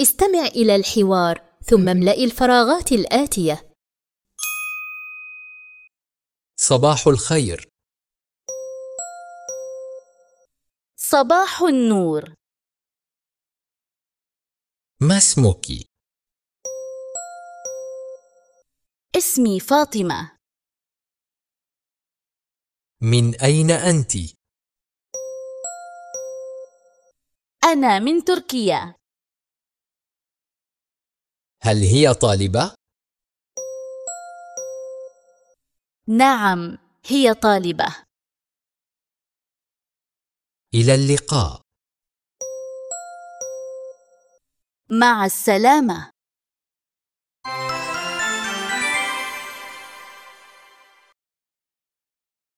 استمع إلى الحوار ثم املأ الفراغات الآتية. صباح الخير. صباح النور. ما اسمك؟ اسمي فاطمة. من أين أنت؟ أنا من تركيا. هل هي طالبة؟ نعم هي طالبة. إلى اللقاء. مع السلامة.